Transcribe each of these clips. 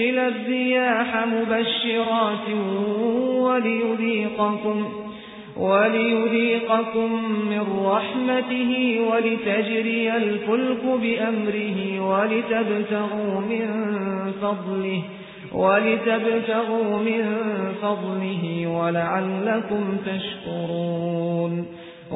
يرسل الرياح مبشرات وليذيقكم وليذيقكم من رحمته ولتجري الفلك بأمره ولتبتغوا من فضله ولتبتغوا من فضله ولعلكم تشكرون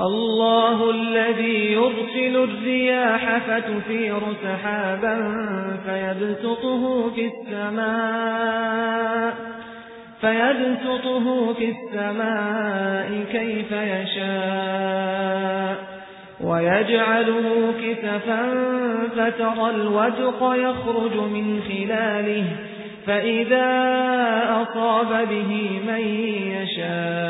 الله الذي يرسل الرياح فتثير سحابا فيبسطه في السماء فيبسطه في السماء كيف يشاء ويجعله كسفا فترى الودق يخرج من خلاله فإذا أصاب به من يشاء